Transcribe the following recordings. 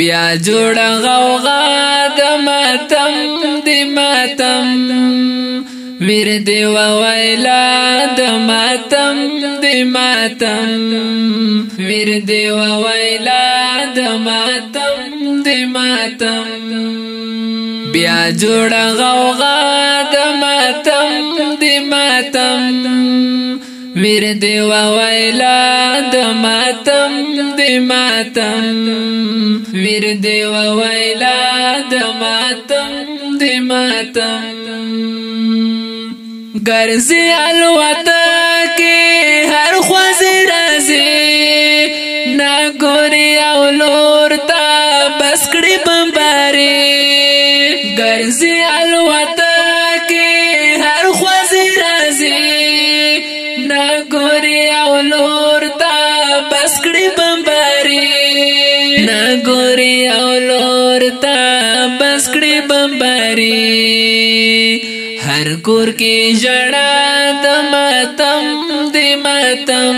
بیا جوړ غوغا د ماتم د ماتم ویر دی وایلا د ماتم د ماتم ویر دی وایلا د ماتم د ماتم بیا جوړ غوغا د ماتم د ماتم ورد وویلا د ماتم د ماتم ورد وویلا د ماتم د ماتم ګرځي الوته کې هر خوځ راځي نګوري او لور تا بس کړي بمباري ګرځي الوته لري هر کور کې جړا د ماتم د ماتم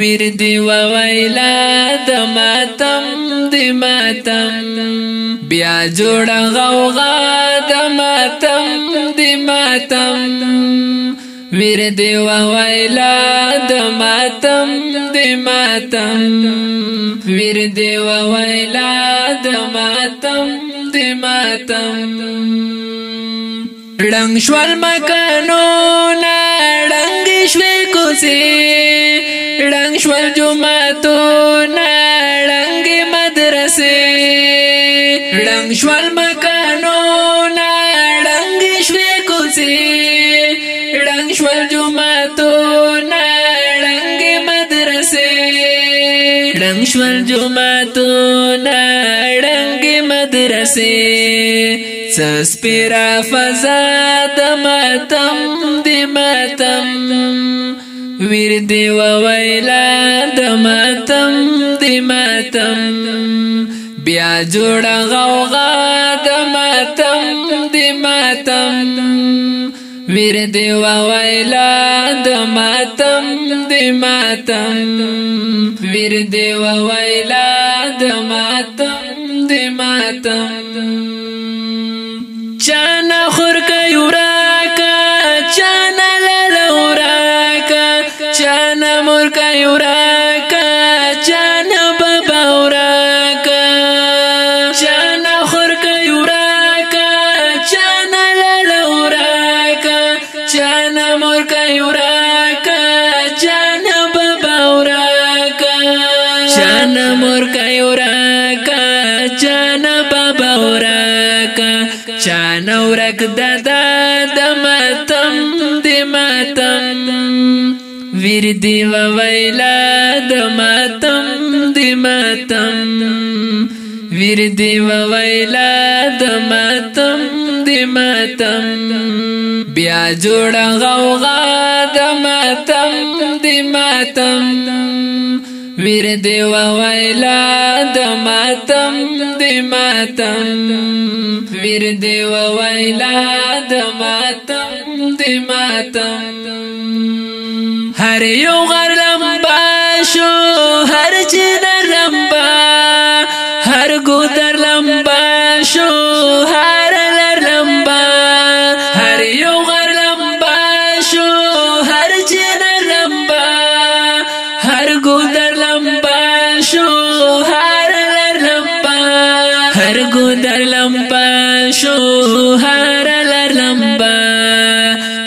ویر دی وویلا د ماتم د ماتم بیا جوړ غوغا د ماتم د ماتم ویر دی وویلا د ماتم د ماتم ویر دی وویلا د ماتم ختم ړنګ شول مکانو نا ړنګ شوي کوسي ړنګ شول جمعتو نا ړنګ مدرسې ړنګ شول مکانو نا ړنګ شوي کوسي ړنګ شول جمعتو نا ړنګ مدرسې ړنګ شول جمعتو نا ړنګ مدرسې سپیرا فضا د ماتم د ماتم ویر دی و ویلا د ماتم د ماتم بیا جوړ غوغا د ماتم د ماتم ویر دی و ویلا د ماتم د ماتم ویر دی و ویلا د ماتم د ماتم چانا خور کوي راکا چانا لالو راکا چانا مور کوي راکا چانا بابا راکا چانا خور کوي راکا چانا لالو راکا چانا مور کوي راکا چانا بابا راکا چانا مور کوي راکا چانا بابا ورکا چانا ورک دادا د ماتم د ماتم ویر دی ویلا د ماتم د ماتم ویر دی ویلا د ماتم د ماتم بیا جوړ غوغا د ماتم د ماتم ویر دی وویلا د ماتم د ماتم ویر دی وویلا د ماتم د ماتم هر یو غرلم باشو هر چنرم با هر ګودرلم باشو شو هر لرلمبا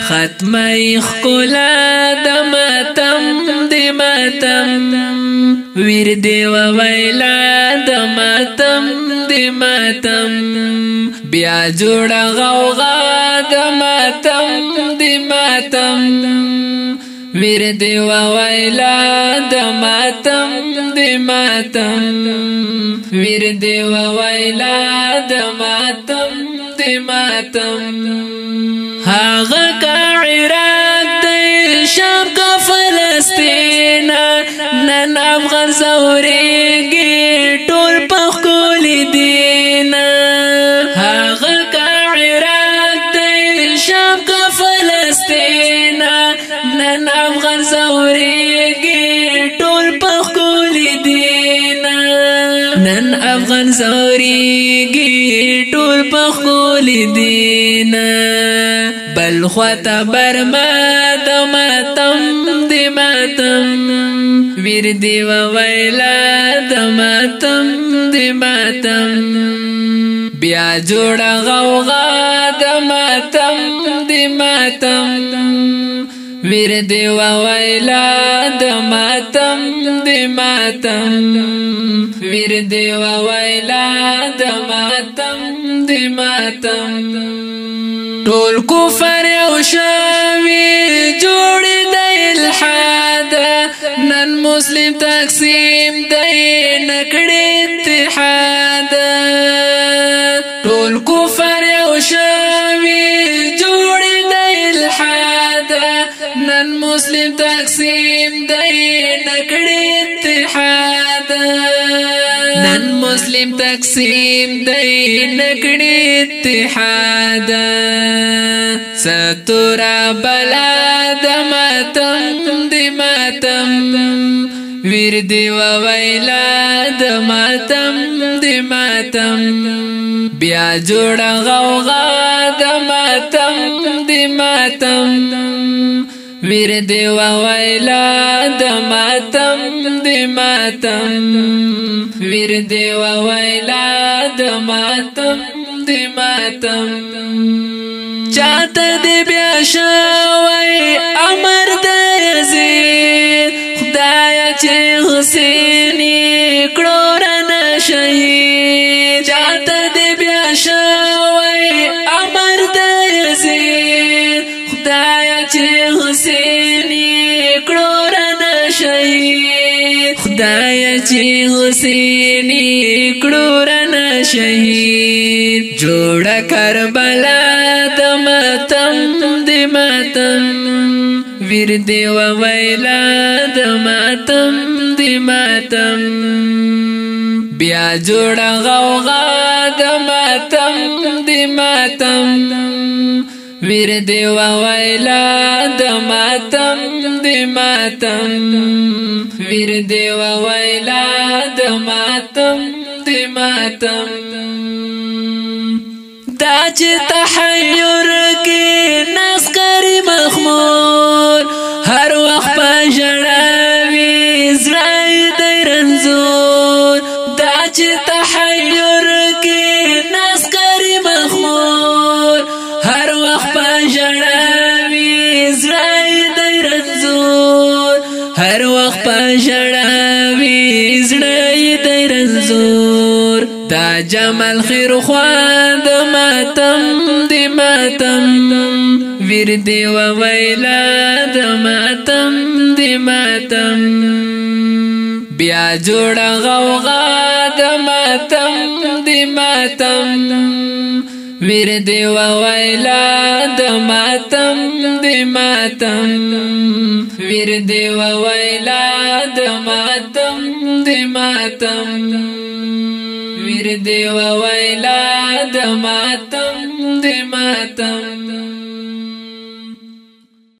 ختمه خلا د ماتم د ماتم ویر دی و ویلا د ماتم د ماتم بیا جوړ غوغا د ماتم د ماتم ویر دی وایلا د ماتم د ماتم ویر دی وایلا د ماتم د ماتم هاغه کا عراق د شام کا فلسطین نن افغان زوريږي ټول په خول دین هاغه کا عراق د شام کا فلسطین نه نن افغان زوريږي ټول په خپل دین نن افغان زوريږي ټول په خپل دین بل خواته برما د ماتم د ماتم ویر دی ویلا د ماتم د ماتم بیا جوړ غوغا د ماتم ماتم ورد و ویلا د ماتم د ماتم ورد و ویلا د ماتم د ماتم ټول کفر او شاوی جوړ د الحاد نن مسلم تقسیم دی نکړې اتحاد نن مسلم تقسیم دی نکړی اتحاد ستورا بلا د ماتم دی ماتم ویر دی و ویلا د ماتم دی ماتم بیا جوړ غوغا د ماتم دی ماتم ویر دی وویلا د ماتم د ماتم ویر دی وویلا د ماتم د ماتم چاته دی بیا شوی امر د یزید خدای چې حسین کړو رانه شي چې حسین کړو رن شهید جوړ کربلا د ماتم د ماتم ویر دی و ویلا د ماتم د ماتم بیا جوړ غوغا د ماتم د ماتم ویر دی وویلا د ماتم د ماتم ویر دی وویلا د ماتم د ماتم دا چې تحیر کې ناس کریم مخمور هر وخت پجن پژړاوي زړه دې رنزور دا جمال خیر خواند ماتم دی ماتم ویر دی و ویلا د ماتم دی ماتم بیا جوړ غوغا د ماتم دی ماتم ویر دی و ویلا د ماتم دی ماتم تکبیر دی و ویلا د ماتم دی ماتم ویر دی و ویلا د ماتم دی ماتم